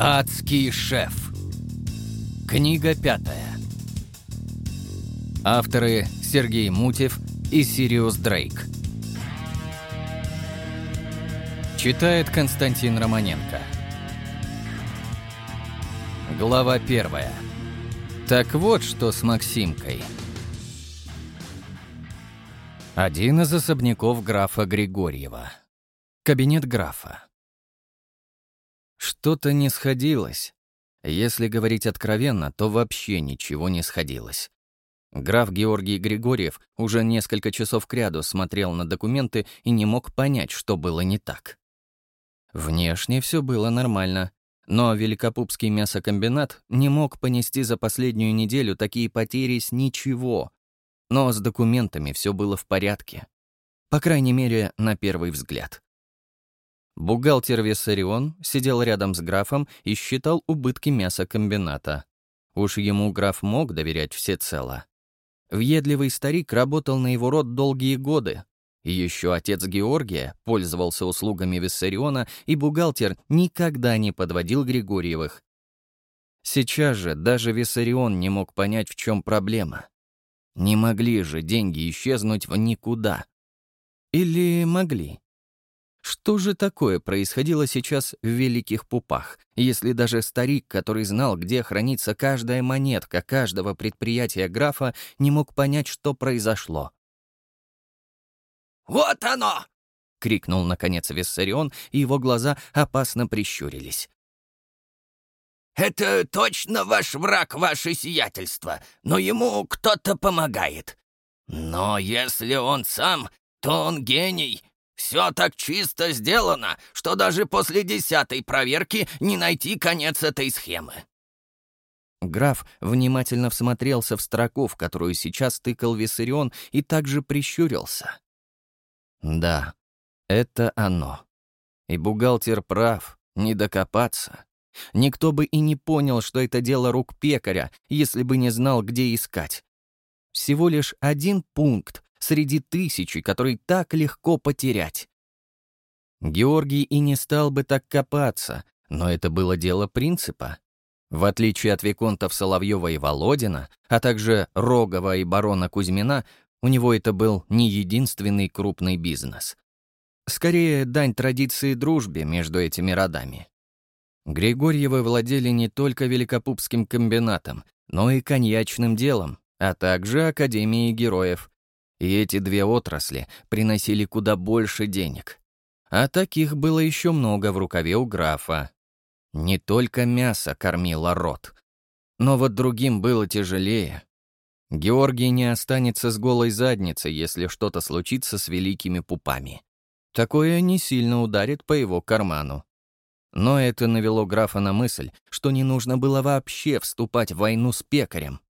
Адский шеф. Книга пятая. Авторы Сергей Мутев и Сириус Дрейк. Читает Константин Романенко. Глава первая. Так вот, что с Максимкой. Один из особняков графа Григорьева. Кабинет графа. Что-то не сходилось. Если говорить откровенно, то вообще ничего не сходилось. Граф Георгий Григорьев уже несколько часов кряду смотрел на документы и не мог понять, что было не так. Внешне все было нормально, но Великопупский мясокомбинат не мог понести за последнюю неделю такие потери с ничего. Но с документами все было в порядке. По крайней мере, на первый взгляд. Бухгалтер Виссарион сидел рядом с графом и считал убытки мясокомбината. Уж ему граф мог доверять всецело. Въедливый старик работал на его род долгие годы. И еще отец Георгия пользовался услугами Виссариона, и бухгалтер никогда не подводил Григорьевых. Сейчас же даже Виссарион не мог понять, в чем проблема. Не могли же деньги исчезнуть в никуда. Или могли? Что же такое происходило сейчас в Великих Пупах, если даже старик, который знал, где хранится каждая монетка каждого предприятия графа, не мог понять, что произошло? «Вот оно!» — крикнул, наконец, Виссарион, и его глаза опасно прищурились. «Это точно ваш враг, ваше сиятельство, но ему кто-то помогает. Но если он сам, то он гений, все так чисто сделано, что даже после десятой проверки не найти конец этой схемы. Граф внимательно всмотрелся в строку, в которую сейчас тыкал Виссарион, и также прищурился. Да, это оно. И бухгалтер прав, не докопаться. Никто бы и не понял, что это дело рук пекаря, если бы не знал, где искать. Всего лишь один пункт, среди тысячи, который так легко потерять. Георгий и не стал бы так копаться, но это было дело принципа. В отличие от виконтов Соловьева и Володина, а также Рогова и барона Кузьмина, у него это был не единственный крупный бизнес. Скорее, дань традиции дружбе между этими родами. Григорьевы владели не только Великопупским комбинатом, но и коньячным делом, а также Академией героев, и эти две отрасли приносили куда больше денег. А таких было еще много в рукаве у графа. Не только мясо кормило рот. Но вот другим было тяжелее. Георгий не останется с голой задницей, если что-то случится с великими пупами. Такое не сильно ударит по его карману. Но это навело графа на мысль, что не нужно было вообще вступать в войну с пекарем.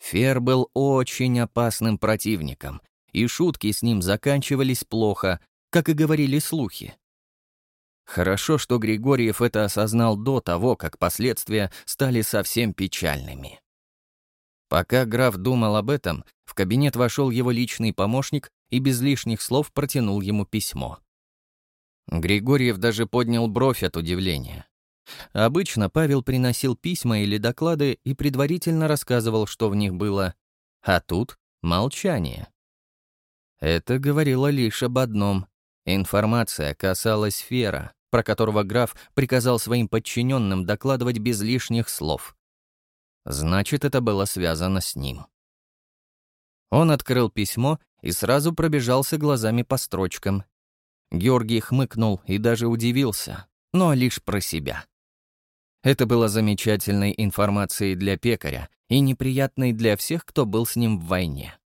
Фер был очень опасным противником, и шутки с ним заканчивались плохо, как и говорили слухи. Хорошо, что Григорьев это осознал до того, как последствия стали совсем печальными. Пока граф думал об этом, в кабинет вошел его личный помощник и без лишних слов протянул ему письмо. Григорьев даже поднял бровь от удивления. Обычно Павел приносил письма или доклады и предварительно рассказывал, что в них было. А тут — молчание. Это говорило лишь об одном. Информация касалась Фера, про которого граф приказал своим подчиненным докладывать без лишних слов. Значит, это было связано с ним. Он открыл письмо и сразу пробежался глазами по строчкам. Георгий хмыкнул и даже удивился, но лишь про себя. Это было замечательной информацией для пекаря и неприятной для всех, кто был с ним в войне.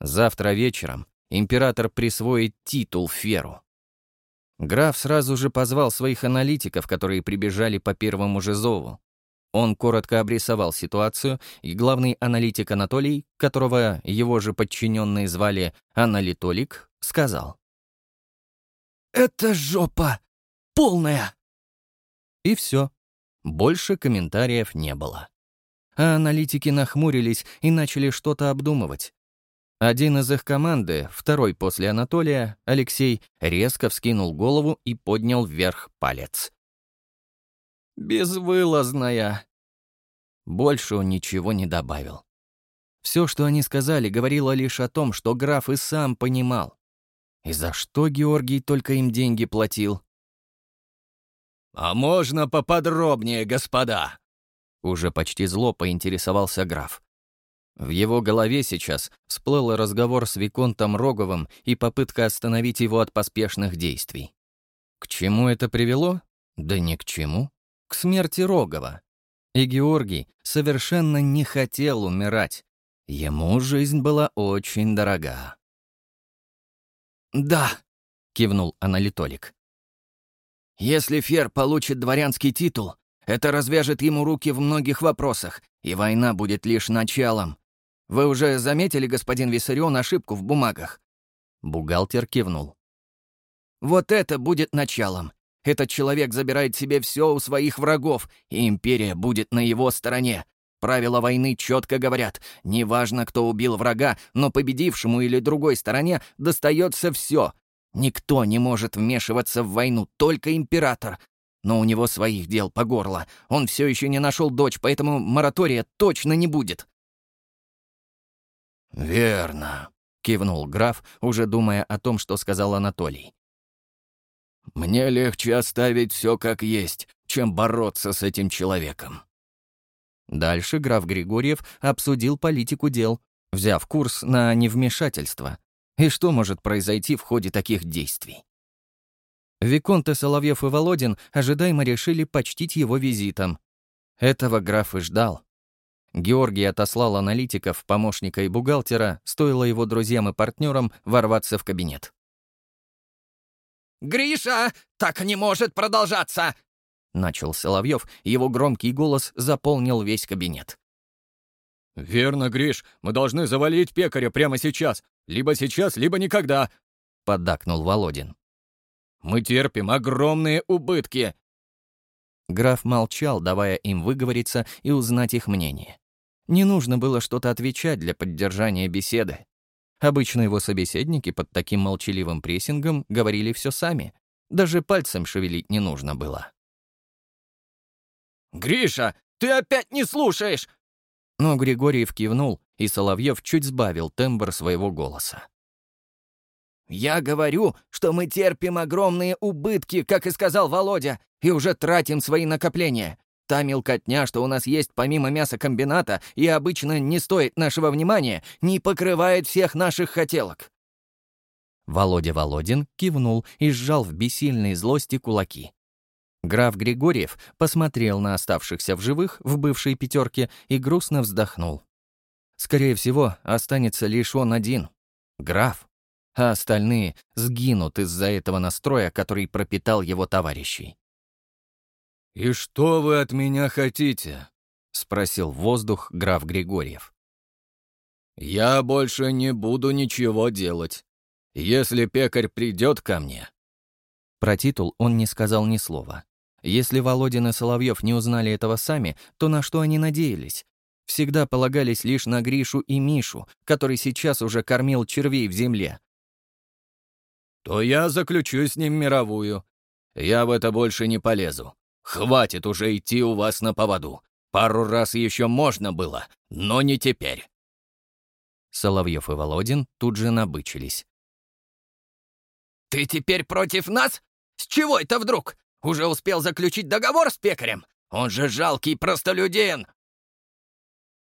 Завтра вечером император присвоит титул Феру. Граф сразу же позвал своих аналитиков, которые прибежали по первому же зову. Он коротко обрисовал ситуацию, и главный аналитик Анатолий, которого его же подчиненные звали Аналитолик, сказал. «Это жопа! Полная!» И все. Больше комментариев не было. А аналитики нахмурились и начали что-то обдумывать. Один из их команды, второй после Анатолия, Алексей, резко вскинул голову и поднял вверх палец. безвылазная». Больше он ничего не добавил. Все, что они сказали, говорило лишь о том, что граф и сам понимал. И за что Георгий только им деньги платил? «А можно поподробнее, господа?» Уже почти зло поинтересовался граф. В его голове сейчас всплыл разговор с Виконтом Роговым и попытка остановить его от поспешных действий. К чему это привело? Да ни к чему. К смерти Рогова. И Георгий совершенно не хотел умирать. Ему жизнь была очень дорога. «Да», — кивнул аналитолик. «Если Фер получит дворянский титул, это развяжет ему руки в многих вопросах, и война будет лишь началом. Вы уже заметили, господин Виссарион, ошибку в бумагах?» Бухгалтер кивнул. «Вот это будет началом. Этот человек забирает себе все у своих врагов, и империя будет на его стороне. Правила войны четко говорят, неважно, кто убил врага, но победившему или другой стороне достается все. Никто не может вмешиваться в войну, только император. Но у него своих дел по горло. Он все еще не нашел дочь, поэтому моратория точно не будет. «Верно», — кивнул граф, уже думая о том, что сказал Анатолий. «Мне легче оставить все как есть, чем бороться с этим человеком». Дальше граф Григорьев обсудил политику дел, взяв курс на невмешательство. И что может произойти в ходе таких действий? Виконты Соловьев и Володин ожидаемо решили почтить его визитом. Этого граф и ждал. Георгий отослал аналитиков, помощника и бухгалтера, стоило его друзьям и партнерам ворваться в кабинет. «Гриша, так не может продолжаться!» Начал Соловьев, его громкий голос заполнил весь кабинет. «Верно, Гриш, мы должны завалить пекаря прямо сейчас. Либо сейчас, либо никогда», — поддакнул Володин. «Мы терпим огромные убытки». Граф молчал, давая им выговориться и узнать их мнение. Не нужно было что-то отвечать для поддержания беседы. Обычно его собеседники под таким молчаливым прессингом говорили все сами. Даже пальцем шевелить не нужно было. «Гриша, ты опять не слушаешь!» Но Григорьев кивнул, и Соловьев чуть сбавил тембр своего голоса. «Я говорю, что мы терпим огромные убытки, как и сказал Володя, и уже тратим свои накопления. Та мелкотня, что у нас есть помимо мясокомбината и обычно не стоит нашего внимания, не покрывает всех наших хотелок». Володя Володин кивнул и сжал в бессильной злости кулаки. Граф Григорьев посмотрел на оставшихся в живых в бывшей пятерке и грустно вздохнул. Скорее всего, останется лишь он один — граф, а остальные сгинут из-за этого настроя, который пропитал его товарищей. «И что вы от меня хотите?» — спросил воздух граф Григорьев. «Я больше не буду ничего делать. Если пекарь придет ко мне...» Про титул он не сказал ни слова. Если Володин и Соловьев не узнали этого сами, то на что они надеялись? Всегда полагались лишь на Гришу и Мишу, который сейчас уже кормил червей в земле. «То я заключу с ним мировую. Я в это больше не полезу. Хватит уже идти у вас на поводу. Пару раз еще можно было, но не теперь». Соловьев и Володин тут же набычились. «Ты теперь против нас? С чего это вдруг? Уже успел заключить договор с пекарем? Он же жалкий простолюдин!»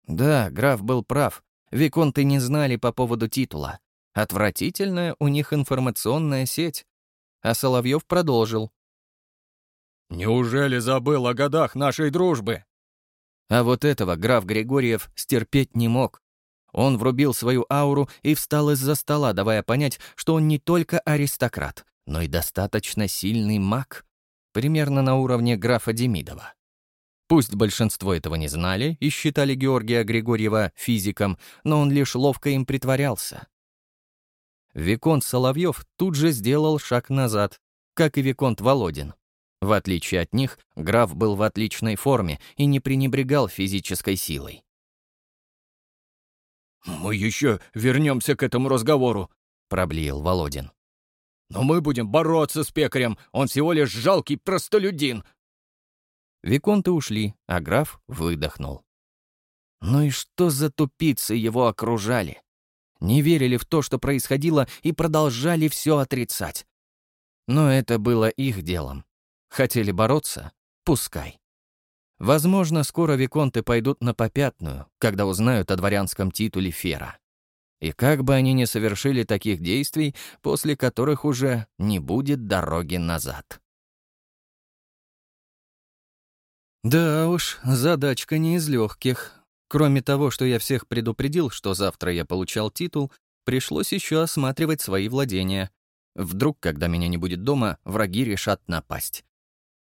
Да, граф был прав. Виконты не знали по поводу титула. Отвратительная у них информационная сеть. А Соловьев продолжил. «Неужели забыл о годах нашей дружбы?» А вот этого граф Григорьев стерпеть не мог. Он врубил свою ауру и встал из-за стола, давая понять, что он не только аристократ, но и достаточно сильный маг, примерно на уровне графа Демидова. Пусть большинство этого не знали и считали Георгия Григорьева физиком, но он лишь ловко им притворялся. Виконт Соловьев тут же сделал шаг назад, как и Виконт Володин. В отличие от них, граф был в отличной форме и не пренебрегал физической силой. «Мы еще вернемся к этому разговору», — проблеял Володин. «Но мы будем бороться с пекарем, он всего лишь жалкий простолюдин». Виконты ушли, а граф выдохнул. Ну и что за тупицы его окружали? Не верили в то, что происходило, и продолжали все отрицать. Но это было их делом. Хотели бороться? Пускай. Возможно, скоро виконты пойдут на попятную, когда узнают о дворянском титуле Фера. И как бы они ни совершили таких действий, после которых уже не будет дороги назад. Да уж, задачка не из легких. Кроме того, что я всех предупредил, что завтра я получал титул, пришлось еще осматривать свои владения. Вдруг, когда меня не будет дома, враги решат напасть.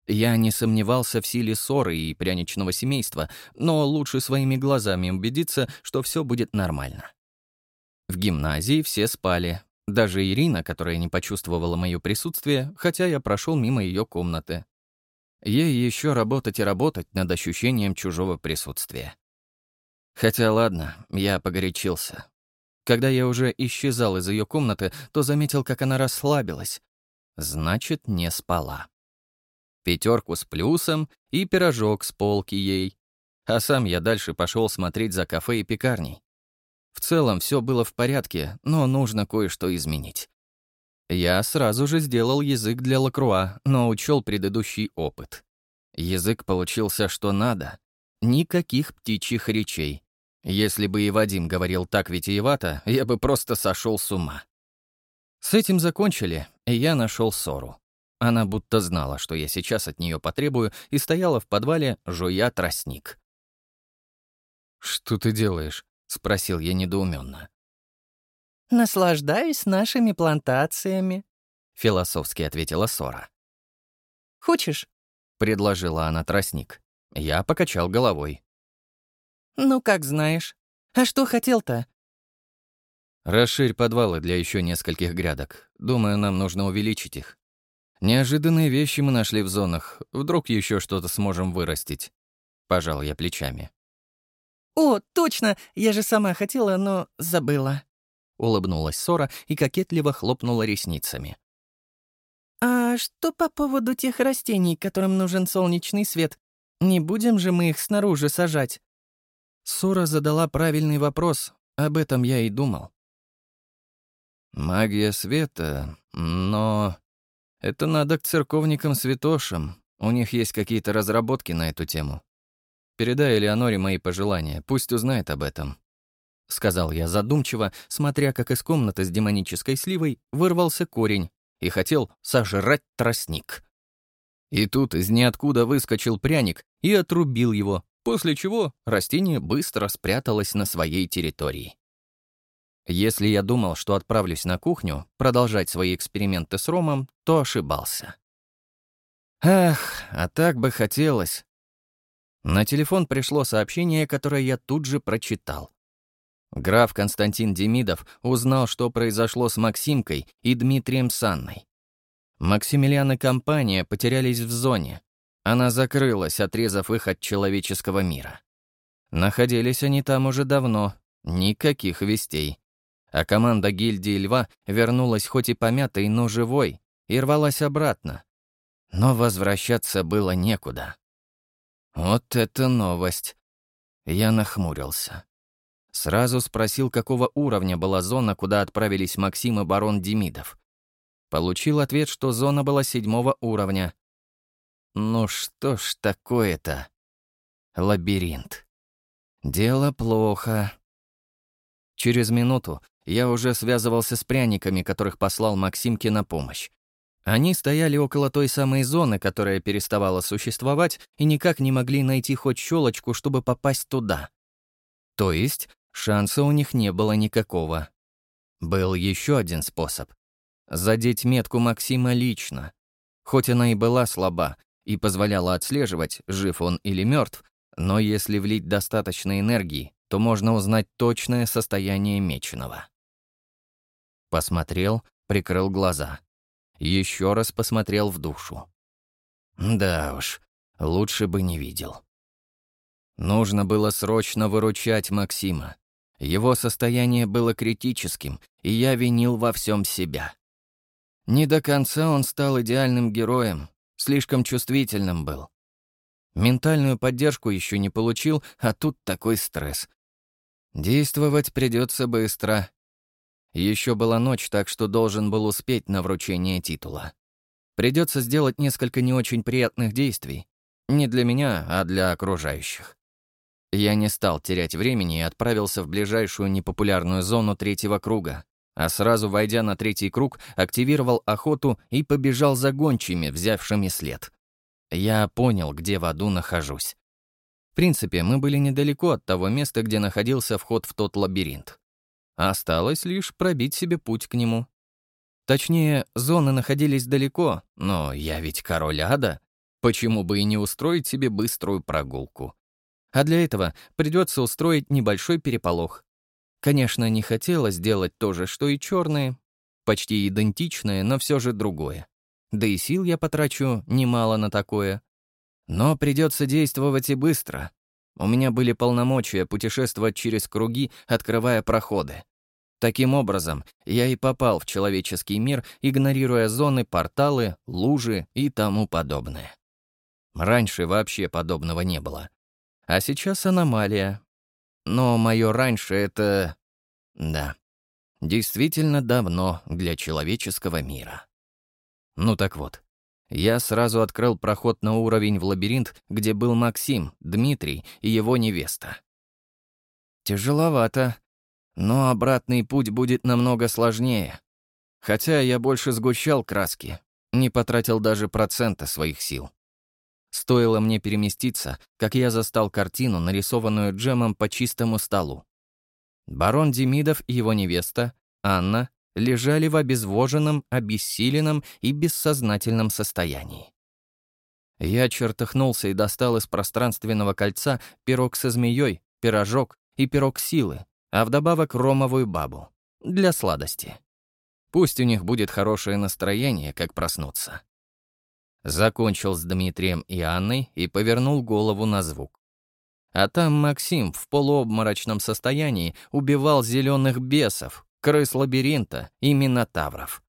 Я не сомневался в силе ссоры и пряничного семейства, но лучше своими глазами убедиться, что все будет нормально. В гимназии все спали. Даже Ирина, которая не почувствовала мое присутствие, хотя я прошел мимо ее комнаты. Ей еще работать и работать над ощущением чужого присутствия. Хотя ладно, я погорячился. Когда я уже исчезал из ее комнаты, то заметил, как она расслабилась. Значит, не спала. Пятерку с плюсом и пирожок с полки ей. А сам я дальше пошел смотреть за кафе и пекарней. В целом все было в порядке, но нужно кое-что изменить. Я сразу же сделал язык для лакруа, но учел предыдущий опыт. Язык получился что надо. Никаких птичьих речей. Если бы и Вадим говорил так витиевато, я бы просто сошел с ума. С этим закончили, и я нашел ссору. Она будто знала, что я сейчас от нее потребую, и стояла в подвале, жуя тростник. «Что ты делаешь?» — спросил я недоуменно. «Наслаждаюсь нашими плантациями», — философски ответила Сора. «Хочешь?» — предложила она тростник. Я покачал головой. «Ну, как знаешь. А что хотел-то?» «Расширь подвалы для еще нескольких грядок. Думаю, нам нужно увеличить их. Неожиданные вещи мы нашли в зонах. Вдруг еще что-то сможем вырастить». Пожал я плечами. «О, точно! Я же сама хотела, но забыла». Улыбнулась Сора и кокетливо хлопнула ресницами. «А что по поводу тех растений, которым нужен солнечный свет? Не будем же мы их снаружи сажать?» Сура задала правильный вопрос, об этом я и думал. Магия света, но... Это надо к церковникам-святошам, у них есть какие-то разработки на эту тему. Передай Элеоноре мои пожелания, пусть узнает об этом. Сказал я задумчиво, смотря как из комнаты с демонической сливой вырвался корень и хотел сожрать тростник. И тут из ниоткуда выскочил пряник и отрубил его, после чего растение быстро спряталось на своей территории. Если я думал, что отправлюсь на кухню продолжать свои эксперименты с ромом, то ошибался. Ах, а так бы хотелось. На телефон пришло сообщение, которое я тут же прочитал. Граф Константин Демидов узнал, что произошло с Максимкой и Дмитрием Санной. Максимилиан и компания потерялись в зоне, она закрылась, отрезав их от человеческого мира. Находились они там уже давно, никаких вестей. А команда гильдии Льва вернулась хоть и помятой, но живой, и рвалась обратно. Но возвращаться было некуда. Вот это новость. Я нахмурился. Сразу спросил, какого уровня была зона, куда отправились Максим и барон Демидов. Получил ответ, что зона была седьмого уровня, ну что ж такое-то? Лабиринт. Дело плохо. Через минуту я уже связывался с пряниками, которых послал Максимке на помощь. Они стояли около той самой зоны, которая переставала существовать, и никак не могли найти хоть щелочку, чтобы попасть туда. То есть шанса у них не было никакого. Был еще один способ. Задеть метку Максима лично. Хоть она и была слаба, и позволяла отслеживать, жив он или мертв, но если влить достаточно энергии, то можно узнать точное состояние меченого. Посмотрел, прикрыл глаза. Еще раз посмотрел в душу. Да уж, лучше бы не видел. Нужно было срочно выручать Максима. Его состояние было критическим, и я винил во всем себя. Не до конца он стал идеальным героем, слишком чувствительным был. Ментальную поддержку еще не получил, а тут такой стресс. Действовать придется быстро. Еще была ночь, так что должен был успеть на вручение титула. Придется сделать несколько не очень приятных действий. Не для меня, а для окружающих. Я не стал терять времени и отправился в ближайшую непопулярную зону третьего круга, а сразу, войдя на третий круг, активировал охоту и побежал за гончими, взявшими след. Я понял, где в аду нахожусь. В принципе, мы были недалеко от того места, где находился вход в тот лабиринт. Осталось лишь пробить себе путь к нему. Точнее, зоны находились далеко, но я ведь король ада. Почему бы и не устроить себе быструю прогулку? А для этого придется устроить небольшой переполох. Конечно, не хотелось делать то же, что и черные. Почти идентичное, но все же другое. Да и сил я потрачу немало на такое. Но придется действовать и быстро. У меня были полномочия путешествовать через круги, открывая проходы. Таким образом, я и попал в человеческий мир, игнорируя зоны, порталы, лужи и тому подобное. Раньше вообще подобного не было. А сейчас аномалия. Но мое раньше — это... Да, действительно давно для человеческого мира. Ну так вот, я сразу открыл проход на уровень в лабиринт, где был Максим, Дмитрий и его невеста. Тяжеловато, но обратный путь будет намного сложнее. Хотя я больше сгущал краски, не потратил даже процента своих сил. Стоило мне переместиться, как я застал картину, нарисованную Джемом по чистому столу. Барон Демидов и его невеста, Анна, лежали в обезвоженном, обессиленном и бессознательном состоянии. Я чертыхнулся и достал из пространственного кольца пирог со змеей, пирожок и пирог силы, а вдобавок ромовую бабу. Для сладости. Пусть у них будет хорошее настроение, как проснуться. Закончил с Дмитрием и Анной и повернул голову на звук. А там Максим в полуобморочном состоянии убивал зеленых бесов, крыс лабиринта и минотавров.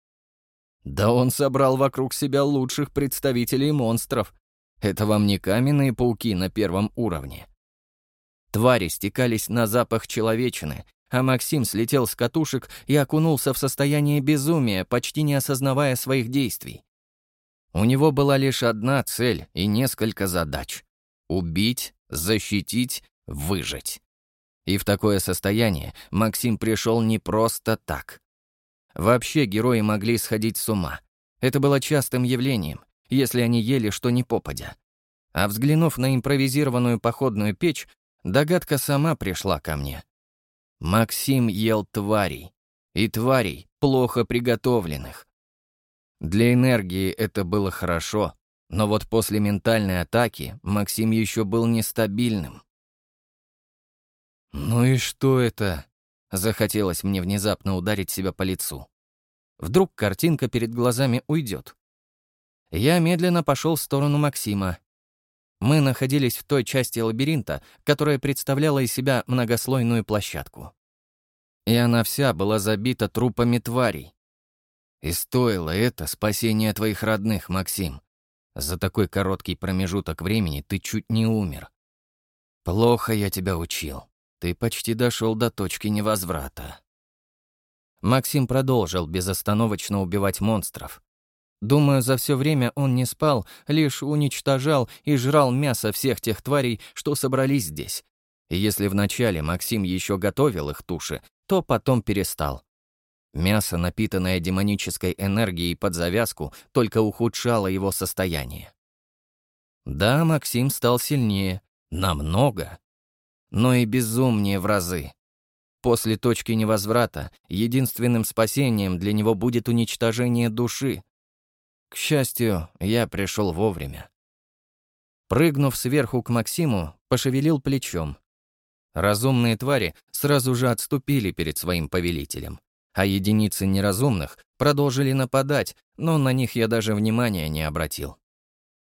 Да он собрал вокруг себя лучших представителей монстров. Это вам не каменные пауки на первом уровне. Твари стекались на запах человечины, а Максим слетел с катушек и окунулся в состояние безумия, почти не осознавая своих действий. У него была лишь одна цель и несколько задач — убить, защитить, выжить. И в такое состояние Максим пришел не просто так. Вообще герои могли сходить с ума. Это было частым явлением, если они ели что ни попадя. А взглянув на импровизированную походную печь, догадка сама пришла ко мне. Максим ел тварей. И тварей, плохо приготовленных. Для энергии это было хорошо, но вот после ментальной атаки Максим еще был нестабильным. «Ну и что это?» Захотелось мне внезапно ударить себя по лицу. Вдруг картинка перед глазами уйдет. Я медленно пошел в сторону Максима. Мы находились в той части лабиринта, которая представляла из себя многослойную площадку. И она вся была забита трупами тварей. И стоило это спасение твоих родных, Максим. За такой короткий промежуток времени ты чуть не умер. Плохо я тебя учил. Ты почти дошел до точки невозврата. Максим продолжил безостановочно убивать монстров. Думаю, за все время он не спал, лишь уничтожал и жрал мясо всех тех тварей, что собрались здесь. И если вначале Максим еще готовил их туши, то потом перестал. Мясо, напитанное демонической энергией под завязку, только ухудшало его состояние. Да, Максим стал сильнее. Намного но и безумнее в разы. После точки невозврата единственным спасением для него будет уничтожение души. К счастью, я пришел вовремя. Прыгнув сверху к Максиму, пошевелил плечом. Разумные твари сразу же отступили перед своим повелителем, а единицы неразумных продолжили нападать, но на них я даже внимания не обратил.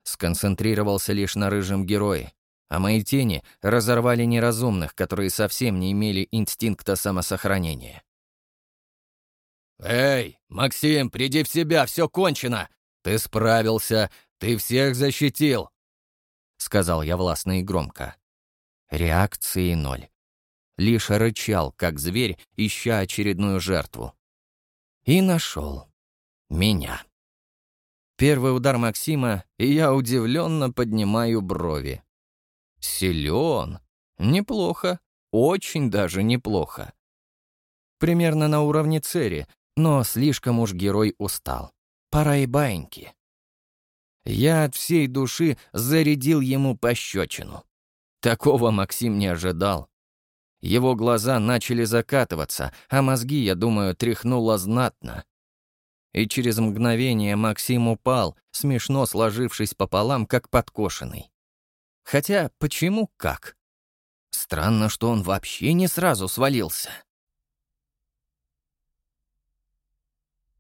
Сконцентрировался лишь на рыжем герое, а мои тени разорвали неразумных, которые совсем не имели инстинкта самосохранения. «Эй, Максим, приди в себя, все кончено! Ты справился, ты всех защитил!» Сказал я властно и громко. Реакции ноль. Лишь рычал, как зверь, ища очередную жертву. И нашел. Меня. Первый удар Максима, и я удивленно поднимаю брови. Силен. Неплохо. Очень даже неплохо. Примерно на уровне Цери, но слишком уж герой устал. Пора и баиньки. Я от всей души зарядил ему пощечину. Такого Максим не ожидал. Его глаза начали закатываться, а мозги, я думаю, тряхнуло знатно. И через мгновение Максим упал, смешно сложившись пополам, как подкошенный. Хотя почему как? Странно, что он вообще не сразу свалился.